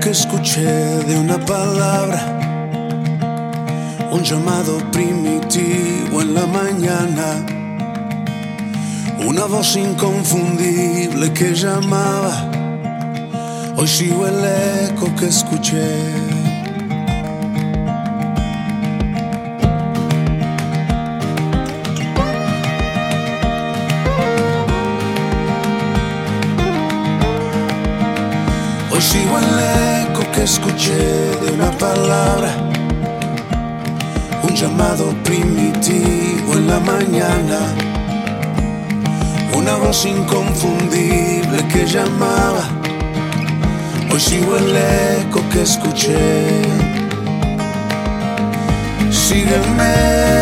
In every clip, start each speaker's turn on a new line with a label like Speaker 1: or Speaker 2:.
Speaker 1: que escuché de una palabra, un llamado primitivo en la mañana, una voz inconfundible que llamaba, hoy sigo el eco que escuché. Hoy sigo el eco que escuché de una palabra, un llamado primitivo en la mañana, una voz inconfundible que llamaba. Hoy sigo el eco que escuché. Sígueme.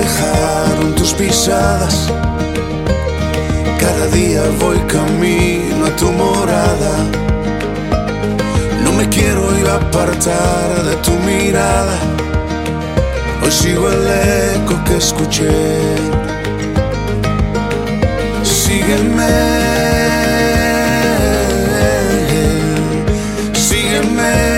Speaker 1: Dejaron tus pisadas. Cada día voy camino a tu morada. No me quiero ir apartar de tu mirada. Hoy sigo el eco que escuché. Sígueme. Sígueme.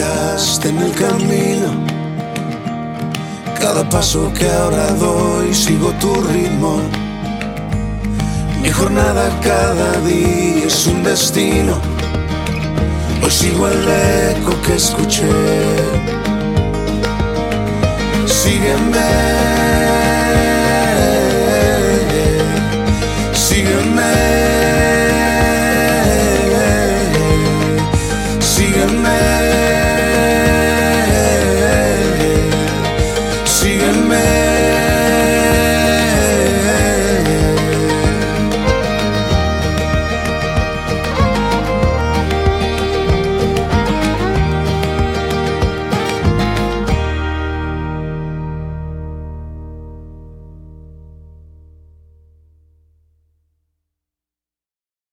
Speaker 1: En el camino. Cada paso que ahora doy, sigo tu ritmo. Mi jornada cada día es un destino. Hoy sigo el eco que escuché. Sígueme.